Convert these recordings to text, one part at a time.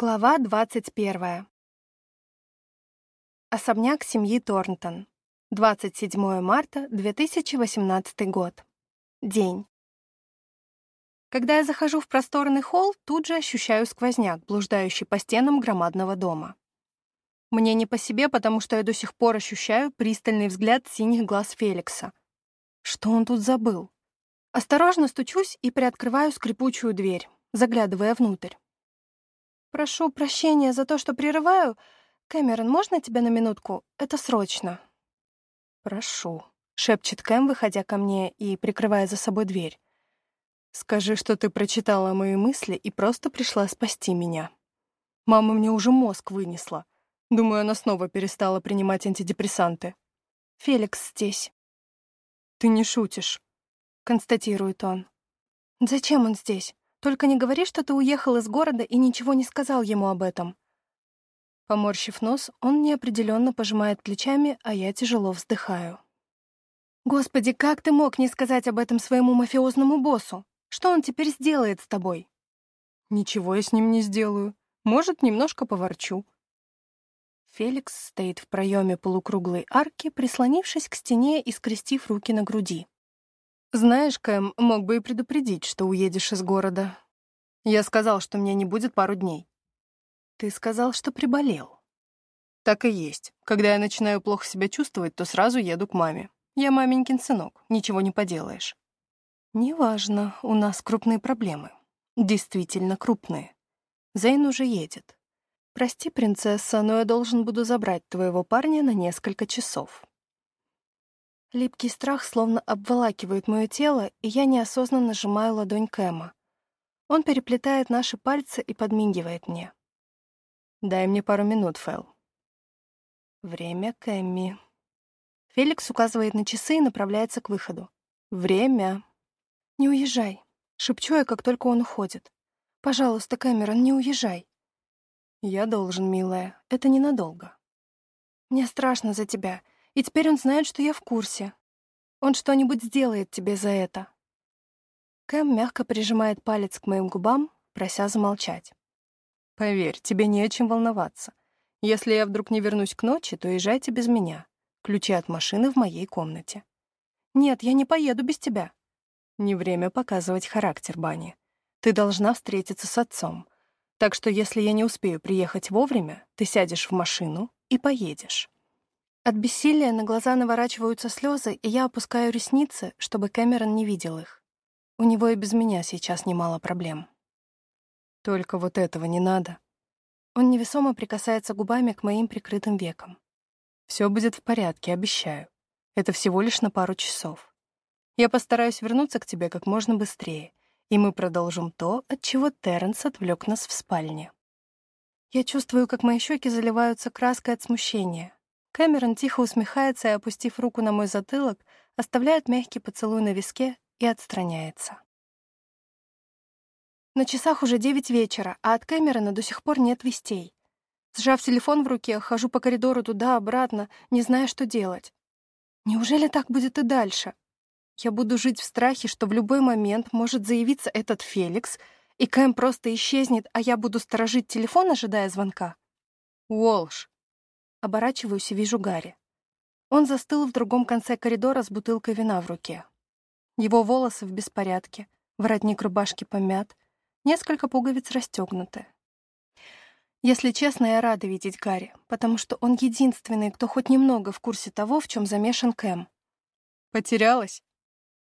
Глава 21. Особняк семьи Торнтон. 27 марта 2018 год. День. Когда я захожу в просторный холл, тут же ощущаю сквозняк, блуждающий по стенам громадного дома. Мне не по себе, потому что я до сих пор ощущаю пристальный взгляд синих глаз Феликса. Что он тут забыл? Осторожно стучусь и приоткрываю скрипучую дверь, заглядывая внутрь. «Прошу прощения за то, что прерываю. Кэмерон, можно тебя на минутку? Это срочно». «Прошу», — шепчет Кэм, выходя ко мне и прикрывая за собой дверь. «Скажи, что ты прочитала мои мысли и просто пришла спасти меня. Мама мне уже мозг вынесла. Думаю, она снова перестала принимать антидепрессанты». «Феликс здесь». «Ты не шутишь», — констатирует он. «Зачем он здесь? Только не говори, что ты уехал из города и ничего не сказал ему об этом». Поморщив нос, он неопределенно пожимает плечами, а я тяжело вздыхаю. «Господи, как ты мог не сказать об этом своему мафиозному боссу? Что он теперь сделает с тобой?» «Ничего я с ним не сделаю. Может, немножко поворчу». Феликс стоит в проеме полукруглой арки, прислонившись к стене и скрестив руки на груди. «Знаешь, Кэм, мог бы и предупредить, что уедешь из города. Я сказал, что мне не будет пару дней. Ты сказал, что приболел. Так и есть. Когда я начинаю плохо себя чувствовать, то сразу еду к маме. Я маменькин сынок, ничего не поделаешь. Неважно, у нас крупные проблемы. Действительно крупные. Зейн уже едет. Прости, принцесса, но я должен буду забрать твоего парня на несколько часов. Липкий страх словно обволакивает мое тело, и я неосознанно нажимаю ладонь Кэма. Он переплетает наши пальцы и подмигивает мне. «Дай мне пару минут, Фэл». «Время, Кэмми». Феликс указывает на часы и направляется к выходу. «Время». «Не уезжай», — шепчу я, как только он уходит. «Пожалуйста, Кэмерон, не уезжай». «Я должен, милая. Это ненадолго». «Мне страшно за тебя. И теперь он знает, что я в курсе. Он что-нибудь сделает тебе за это. Кэм мягко прижимает палец к моим губам, прося замолчать. Поверь, тебе не о чем волноваться. Если я вдруг не вернусь к ночи, то езжайте без меня. Ключи от машины в моей комнате. Нет, я не поеду без тебя. Не время показывать характер, Бани. Ты должна встретиться с отцом. Так что если я не успею приехать вовремя, ты сядешь в машину и поедешь. От бессилия на глаза наворачиваются слезы, и я опускаю ресницы, чтобы Кэмерон не видел их. У него и без меня сейчас немало проблем. Только вот этого не надо. Он невесомо прикасается губами к моим прикрытым векам. Все будет в порядке, обещаю. Это всего лишь на пару часов. Я постараюсь вернуться к тебе как можно быстрее, и мы продолжим то, от чего Терренс отвлек нас в спальне. Я чувствую, как мои щеки заливаются краской от смущения, Кэмерон тихо усмехается и, опустив руку на мой затылок, оставляет мягкий поцелуй на виске и отстраняется. На часах уже девять вечера, а от Кэмерона до сих пор нет вестей. Сжав телефон в руке, хожу по коридору туда-обратно, не зная, что делать. Неужели так будет и дальше? Я буду жить в страхе, что в любой момент может заявиться этот Феликс, и Кэм просто исчезнет, а я буду сторожить телефон, ожидая звонка. Уолш, Оборачиваюсь и вижу Гарри. Он застыл в другом конце коридора с бутылкой вина в руке. Его волосы в беспорядке, воротник рубашки помят, несколько пуговиц расстегнуты. Если честно, я рада видеть Гарри, потому что он единственный, кто хоть немного в курсе того, в чем замешан Кэм. «Потерялась?»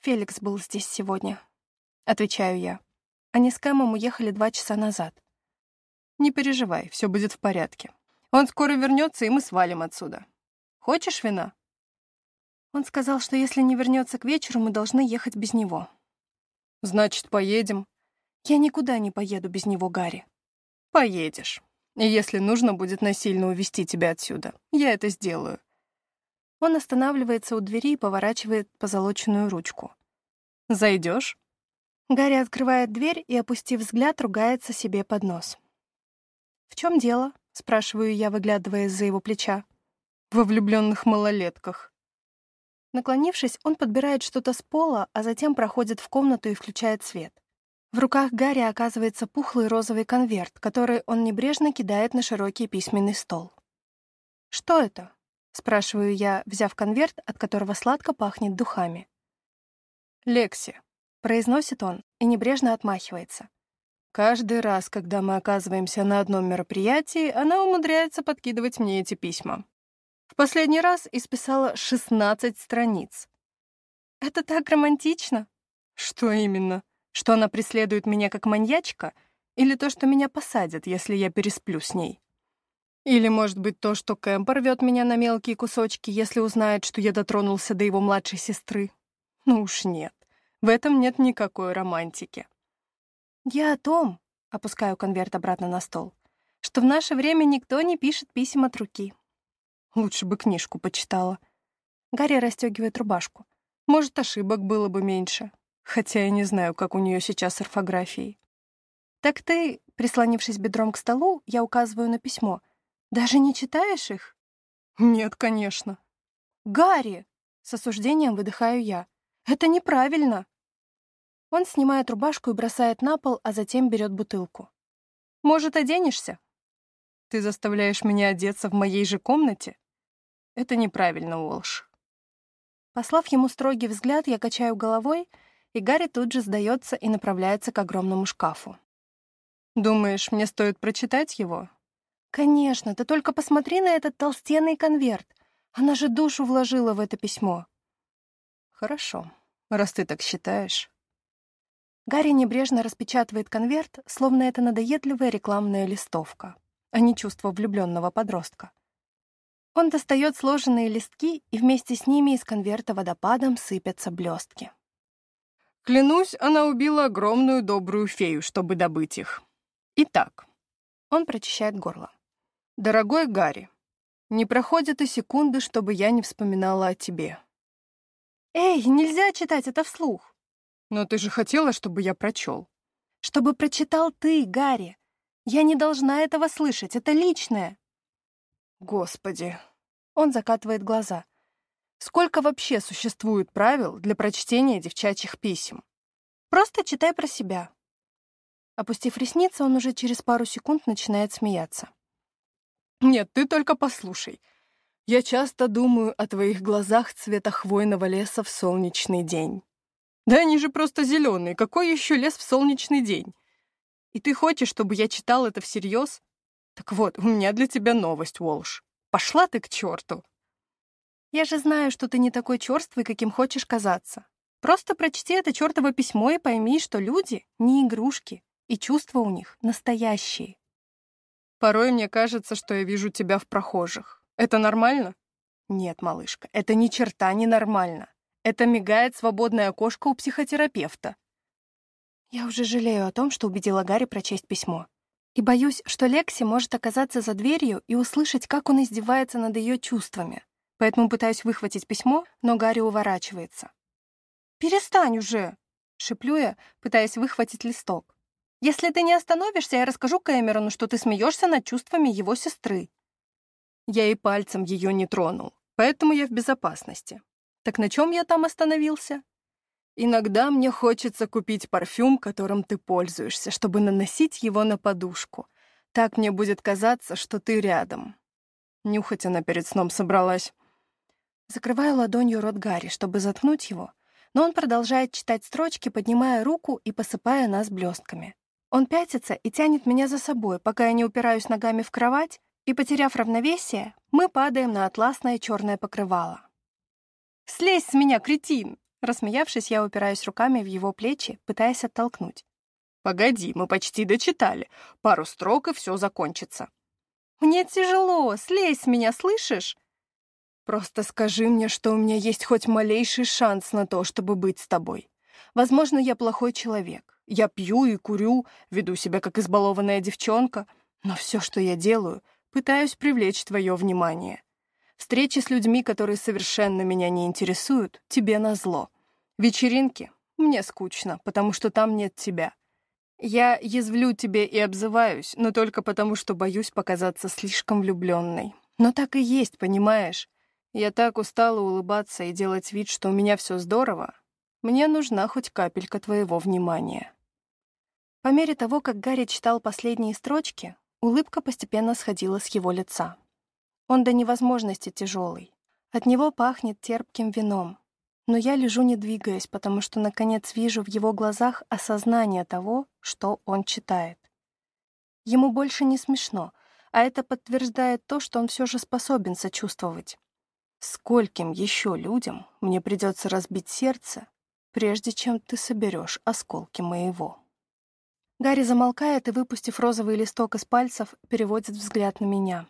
«Феликс был здесь сегодня», — отвечаю я. Они с Кэмом уехали два часа назад. «Не переживай, все будет в порядке. Он скоро вернется, и мы свалим отсюда. Хочешь вина?» Он сказал, что если не вернется к вечеру, мы должны ехать без него. «Значит, поедем?» «Я никуда не поеду без него, Гарри». «Поедешь. И если нужно будет насильно увезти тебя отсюда, я это сделаю». Он останавливается у двери и поворачивает позолоченную ручку. «Зайдешь?» Гарри открывает дверь и, опустив взгляд, ругается себе под нос. «В чем дело?» — спрашиваю я, выглядывая из-за его плеча. «Во влюбленных малолетках». Наклонившись, он подбирает что-то с пола, а затем проходит в комнату и включает свет. В руках Гарри оказывается пухлый розовый конверт, который он небрежно кидает на широкий письменный стол. «Что это?» — спрашиваю я, взяв конверт, от которого сладко пахнет духами. «Лекси», — произносит он и небрежно отмахивается. Каждый раз, когда мы оказываемся на одном мероприятии, она умудряется подкидывать мне эти письма. В последний раз исписала 16 страниц. Это так романтично. Что именно? Что она преследует меня как маньячка? Или то, что меня посадят, если я пересплю с ней? Или, может быть, то, что Кэм порвет меня на мелкие кусочки, если узнает, что я дотронулся до его младшей сестры? Ну уж нет. В этом нет никакой романтики. «Я о том», — опускаю конверт обратно на стол, «что в наше время никто не пишет писем от руки». Лучше бы книжку почитала. Гарри расстегивает рубашку. Может, ошибок было бы меньше. Хотя я не знаю, как у нее сейчас с орфографией. «Так ты, прислонившись бедром к столу, я указываю на письмо, даже не читаешь их?» «Нет, конечно». «Гарри!» — с осуждением выдыхаю я. «Это неправильно!» Он снимает рубашку и бросает на пол, а затем берет бутылку. «Может, оденешься?» «Ты заставляешь меня одеться в моей же комнате?» «Это неправильно, Уолш». Послав ему строгий взгляд, я качаю головой, и Гарри тут же сдается и направляется к огромному шкафу. «Думаешь, мне стоит прочитать его?» «Конечно, ты только посмотри на этот толстенный конверт. Она же душу вложила в это письмо». «Хорошо, раз ты так считаешь». Гарри небрежно распечатывает конверт, словно это надоедливая рекламная листовка, а не чувство влюбленного подростка. Он достает сложенные листки, и вместе с ними из конверта водопадом сыпятся блестки. Клянусь, она убила огромную добрую фею, чтобы добыть их. Итак, он прочищает горло. Дорогой Гарри, не проходит и секунды, чтобы я не вспоминала о тебе. Эй, нельзя читать это вслух. Но ты же хотела, чтобы я прочел. Чтобы прочитал ты, Гарри. Я не должна этого слышать, это личное. Господи. Он закатывает глаза. Сколько вообще существует правил для прочтения девчачьих писем? Просто читай про себя. Опустив ресницы, он уже через пару секунд начинает смеяться. Нет, ты только послушай. Я часто думаю о твоих глазах цвета хвойного леса в солнечный день. Да они же просто зеленые. Какой еще лес в солнечный день? И ты хочешь, чтобы я читал это всерьез? Так вот, у меня для тебя новость, Уолш. Пошла ты к черту. Я же знаю, что ты не такой черствый, каким хочешь казаться. Просто прочти это чертово письмо и пойми, что люди — не игрушки, и чувства у них настоящие. Порой мне кажется, что я вижу тебя в прохожих. Это нормально? Нет, малышка, это ни черта не нормально. Это мигает свободное окошко у психотерапевта. Я уже жалею о том, что убедила Гарри прочесть письмо. И боюсь, что Лекси может оказаться за дверью и услышать, как он издевается над ее чувствами. Поэтому пытаюсь выхватить письмо, но Гарри уворачивается. «Перестань уже!» — шеплю я, пытаясь выхватить листок. «Если ты не остановишься, я расскажу Кэмерону, что ты смеешься над чувствами его сестры». Я и пальцем ее не тронул, поэтому я в безопасности. Так на чем я там остановился? Иногда мне хочется купить парфюм, которым ты пользуешься, чтобы наносить его на подушку. Так мне будет казаться, что ты рядом. Нюхать она перед сном собралась. Закрываю ладонью рот Гарри, чтобы заткнуть его, но он продолжает читать строчки, поднимая руку и посыпая нас блестками. Он пятится и тянет меня за собой, пока я не упираюсь ногами в кровать, и, потеряв равновесие, мы падаем на атласное черное покрывало. «Слезь с меня, кретин!» Рассмеявшись, я упираюсь руками в его плечи, пытаясь оттолкнуть. «Погоди, мы почти дочитали. Пару строк, и все закончится». «Мне тяжело. Слезь с меня, слышишь?» «Просто скажи мне, что у меня есть хоть малейший шанс на то, чтобы быть с тобой. Возможно, я плохой человек. Я пью и курю, веду себя как избалованная девчонка, но все, что я делаю, пытаюсь привлечь твое внимание. Встречи с людьми, которые совершенно меня не интересуют, тебе назло. Вечеринки мне скучно, потому что там нет тебя. Я язвлю тебе и обзываюсь, но только потому, что боюсь показаться слишком влюбленной. Но так и есть, понимаешь? Я так устала улыбаться и делать вид, что у меня все здорово. Мне нужна хоть капелька твоего внимания. По мере того, как Гарри читал последние строчки, улыбка постепенно сходила с его лица. Он до невозможности тяжелый. От него пахнет терпким вином. Но я лежу не двигаясь, потому что, наконец, вижу в его глазах осознание того, что он читает. Ему больше не смешно, а это подтверждает то, что он все же способен сочувствовать. Скольким еще людям мне придется разбить сердце, прежде чем ты соберешь осколки моего? Гарри замолкает и, выпустив розовый листок из пальцев, переводит взгляд на меня.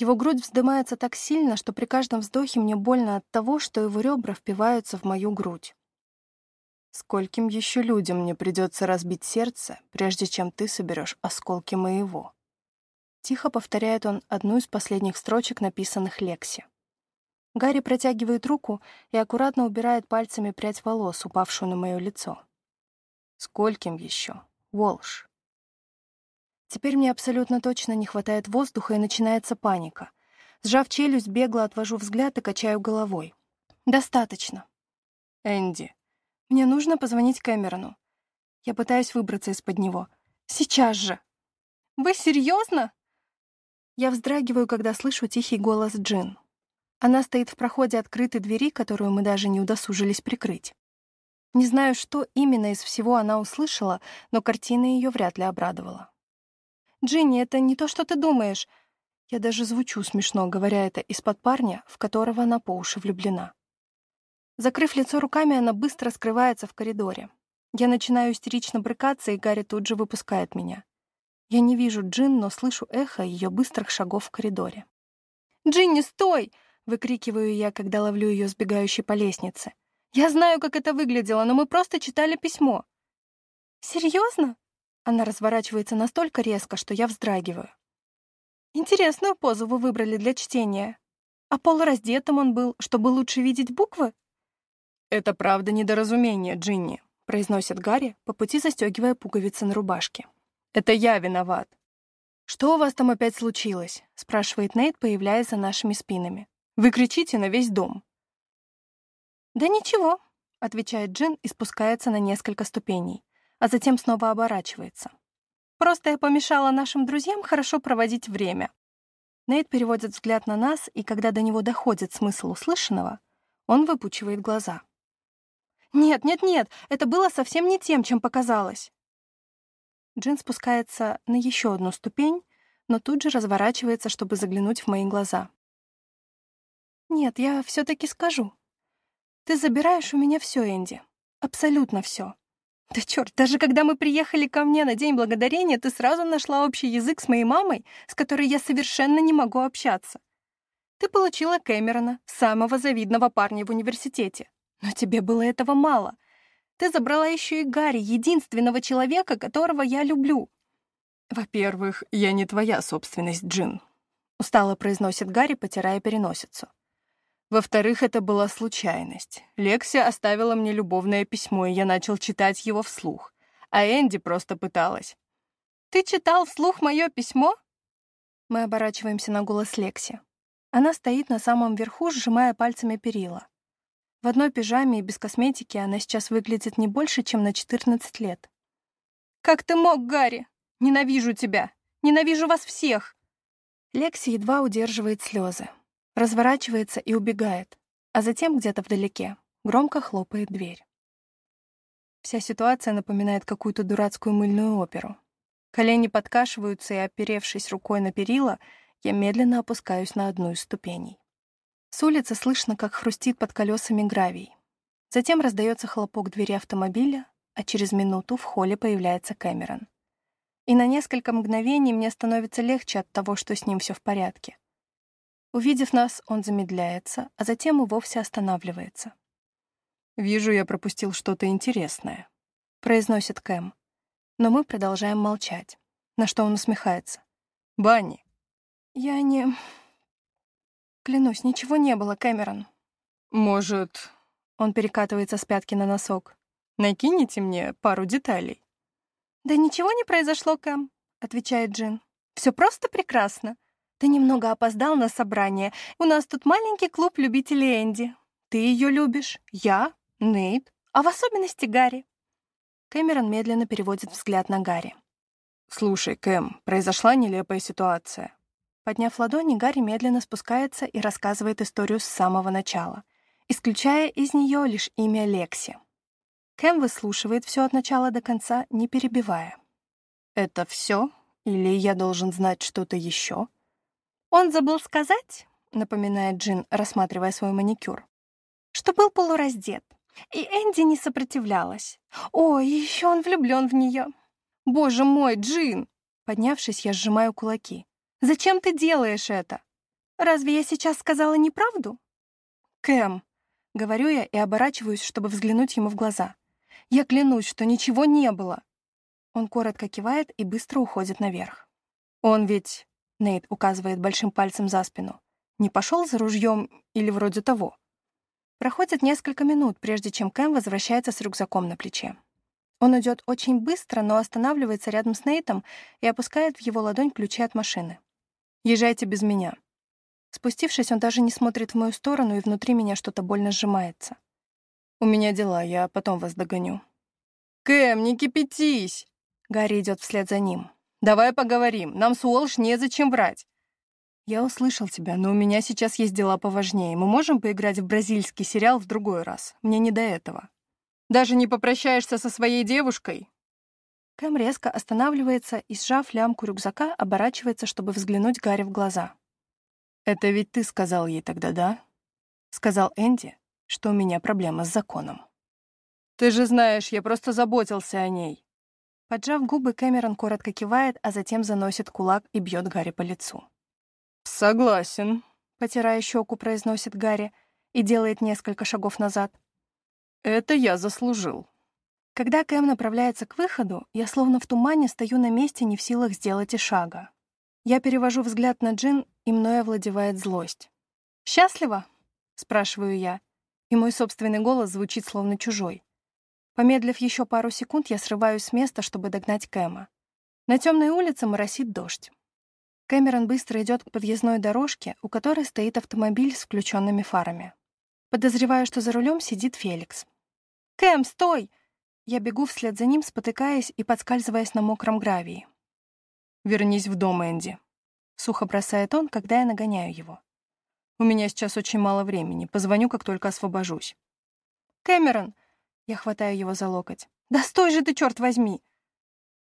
Его грудь вздымается так сильно, что при каждом вздохе мне больно от того, что его ребра впиваются в мою грудь. Скольким еще людям мне придется разбить сердце, прежде чем ты соберешь осколки моего? Тихо повторяет он одну из последних строчек, написанных Лекси. Гарри протягивает руку и аккуратно убирает пальцами прядь волос, упавшую на мое лицо. Скольким еще? Волш. Теперь мне абсолютно точно не хватает воздуха, и начинается паника. Сжав челюсть, бегло отвожу взгляд и качаю головой. «Достаточно». «Энди, мне нужно позвонить Кэмерону». Я пытаюсь выбраться из-под него. «Сейчас же!» «Вы серьезно?» Я вздрагиваю, когда слышу тихий голос Джин. Она стоит в проходе открытой двери, которую мы даже не удосужились прикрыть. Не знаю, что именно из всего она услышала, но картина ее вряд ли обрадовала. «Джинни, это не то, что ты думаешь». Я даже звучу смешно, говоря это из-под парня, в которого она по уши влюблена. Закрыв лицо руками, она быстро скрывается в коридоре. Я начинаю истерично брыкаться, и Гарри тут же выпускает меня. Я не вижу Джин, но слышу эхо ее быстрых шагов в коридоре. «Джинни, стой!» — выкрикиваю я, когда ловлю ее сбегающей по лестнице. «Я знаю, как это выглядело, но мы просто читали письмо». «Серьезно?» Она разворачивается настолько резко, что я вздрагиваю. Интересную позу вы выбрали для чтения. А полураздетым он был, чтобы лучше видеть буквы? Это правда недоразумение, Джинни, произносит Гарри, по пути застегивая пуговицы на рубашке. Это я виноват. Что у вас там опять случилось? спрашивает Нейт, появляясь за нашими спинами. Вы кричите на весь дом. Да ничего, отвечает Джин и спускается на несколько ступеней а затем снова оборачивается. «Просто я помешала нашим друзьям хорошо проводить время». Нейт переводит взгляд на нас, и когда до него доходит смысл услышанного, он выпучивает глаза. «Нет, нет, нет, это было совсем не тем, чем показалось». Джин спускается на еще одну ступень, но тут же разворачивается, чтобы заглянуть в мои глаза. «Нет, я все-таки скажу. Ты забираешь у меня все, Энди. Абсолютно все. Да черт, даже когда мы приехали ко мне на День Благодарения, ты сразу нашла общий язык с моей мамой, с которой я совершенно не могу общаться. Ты получила Кэмерона, самого завидного парня в университете. Но тебе было этого мало. Ты забрала еще и Гарри, единственного человека, которого я люблю. «Во-первых, я не твоя собственность, Джин», — устало произносит Гарри, потирая переносицу. Во-вторых, это была случайность. Лексия оставила мне любовное письмо, и я начал читать его вслух. А Энди просто пыталась. «Ты читал вслух мое письмо?» Мы оборачиваемся на голос Лекси. Она стоит на самом верху, сжимая пальцами перила. В одной пижаме и без косметики она сейчас выглядит не больше, чем на 14 лет. «Как ты мог, Гарри? Ненавижу тебя! Ненавижу вас всех!» Лекси едва удерживает слезы разворачивается и убегает, а затем где-то вдалеке громко хлопает дверь. Вся ситуация напоминает какую-то дурацкую мыльную оперу. Колени подкашиваются, и, оперевшись рукой на перила, я медленно опускаюсь на одну из ступеней. С улицы слышно, как хрустит под колесами гравий. Затем раздается хлопок двери автомобиля, а через минуту в холле появляется Кэмерон. И на несколько мгновений мне становится легче от того, что с ним все в порядке. Увидев нас, он замедляется, а затем и вовсе останавливается. «Вижу, я пропустил что-то интересное», — произносит Кэм. Но мы продолжаем молчать, на что он усмехается. «Банни». «Я не...» «Клянусь, ничего не было, Кэмерон». «Может...» — он перекатывается с пятки на носок. «Накинете мне пару деталей?» «Да ничего не произошло, Кэм», — отвечает Джин. «Все просто прекрасно. Ты немного опоздал на собрание. У нас тут маленький клуб любителей Энди. Ты ее любишь, я, Нейт, а в особенности Гарри. Кэмерон медленно переводит взгляд на Гарри. «Слушай, Кэм, произошла нелепая ситуация». Подняв ладони, Гарри медленно спускается и рассказывает историю с самого начала, исключая из нее лишь имя Лекси. Кэм выслушивает все от начала до конца, не перебивая. «Это все? Или я должен знать что-то еще?» «Он забыл сказать», — напоминает Джин, рассматривая свой маникюр, «что был полураздет, и Энди не сопротивлялась. О, и еще он влюблен в нее. Боже мой, Джин!» Поднявшись, я сжимаю кулаки. «Зачем ты делаешь это? Разве я сейчас сказала неправду?» «Кэм», — говорю я и оборачиваюсь, чтобы взглянуть ему в глаза. «Я клянусь, что ничего не было». Он коротко кивает и быстро уходит наверх. «Он ведь...» — Нейт указывает большим пальцем за спину. «Не пошел за ружьем или вроде того?» Проходит несколько минут, прежде чем Кэм возвращается с рюкзаком на плече. Он идет очень быстро, но останавливается рядом с Нейтом и опускает в его ладонь ключи от машины. «Езжайте без меня». Спустившись, он даже не смотрит в мою сторону, и внутри меня что-то больно сжимается. «У меня дела, я потом вас догоню». «Кэм, не кипятись!» Гарри идет вслед за ним. «Давай поговорим, нам с Уолш незачем врать. «Я услышал тебя, но у меня сейчас есть дела поважнее. Мы можем поиграть в бразильский сериал в другой раз? Мне не до этого». «Даже не попрощаешься со своей девушкой?» Кэм резко останавливается и, сжав лямку рюкзака, оборачивается, чтобы взглянуть Гарри в глаза. «Это ведь ты сказал ей тогда, да?» Сказал Энди, что у меня проблема с законом. «Ты же знаешь, я просто заботился о ней». Поджав губы, Кэмерон коротко кивает, а затем заносит кулак и бьет Гарри по лицу. «Согласен», — потирая щеку, произносит Гарри и делает несколько шагов назад. «Это я заслужил». Когда Кэм направляется к выходу, я словно в тумане стою на месте, не в силах сделать и шага. Я перевожу взгляд на Джин, и мной овладевает злость. «Счастлива?» — спрашиваю я, и мой собственный голос звучит словно чужой. Помедлив еще пару секунд, я срываюсь с места, чтобы догнать Кэма. На темной улице моросит дождь. Кэмерон быстро идет к подъездной дорожке, у которой стоит автомобиль с включенными фарами. Подозреваю, что за рулем сидит Феликс. «Кэм, стой!» Я бегу вслед за ним, спотыкаясь и подскальзываясь на мокром гравии. «Вернись в дом, Энди», — сухо бросает он, когда я нагоняю его. «У меня сейчас очень мало времени. Позвоню, как только освобожусь». «Кэмерон!» — я хватаю его за локоть. «Да стой же ты, черт возьми!»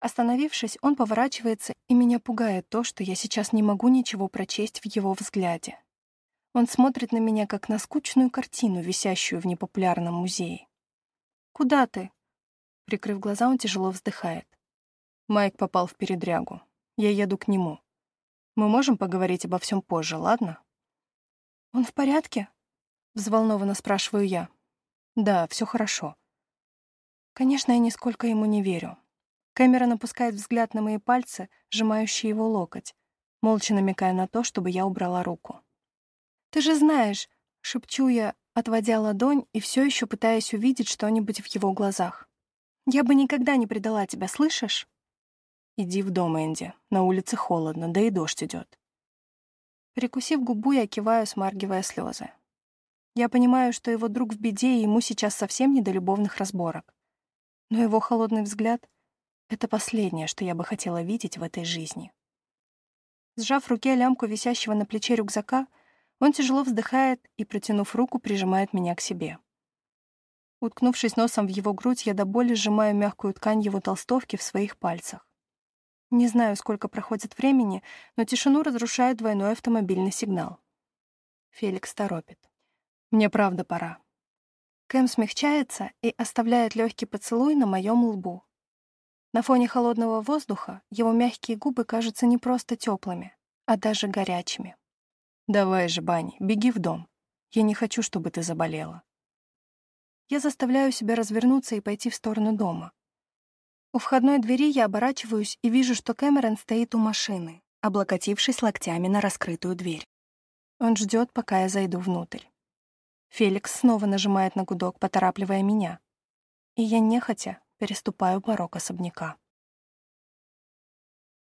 Остановившись, он поворачивается, и меня пугает то, что я сейчас не могу ничего прочесть в его взгляде. Он смотрит на меня, как на скучную картину, висящую в непопулярном музее. «Куда ты?» Прикрыв глаза, он тяжело вздыхает. Майк попал в передрягу. Я еду к нему. Мы можем поговорить обо всем позже, ладно? «Он в порядке?» — взволнованно спрашиваю я. «Да, все хорошо». Конечно, я нисколько ему не верю. Кэмерон опускает взгляд на мои пальцы, сжимающие его локоть, молча намекая на то, чтобы я убрала руку. «Ты же знаешь», — шепчу я, отводя ладонь и все еще пытаясь увидеть что-нибудь в его глазах. «Я бы никогда не предала тебя, слышишь?» «Иди в дом, Энди. На улице холодно, да и дождь идет. Прикусив губу, я киваю, смаргивая слезы. Я понимаю, что его друг в беде, и ему сейчас совсем не до любовных разборок. Но его холодный взгляд это последнее, что я бы хотела видеть в этой жизни. Сжав в руке лямку висящего на плече рюкзака, он тяжело вздыхает и, протянув руку, прижимает меня к себе. Уткнувшись носом в его грудь, я до боли сжимаю мягкую ткань его толстовки в своих пальцах. Не знаю, сколько проходит времени, но тишину разрушает двойной автомобильный сигнал. Феликс торопит. «Мне правда пора». Кэм смягчается и оставляет легкий поцелуй на моем лбу, на фоне холодного воздуха его мягкие губы кажутся не просто теплыми, а даже горячими. «Давай же, Бань, беги в дом. Я не хочу, чтобы ты заболела». Я заставляю себя развернуться и пойти в сторону дома. У входной двери я оборачиваюсь и вижу, что Кэмерон стоит у машины, облокотившись локтями на раскрытую дверь. Он ждет, пока я зайду внутрь. Феликс снова нажимает на гудок, поторапливая меня. И я нехотя переступаю порог особняка.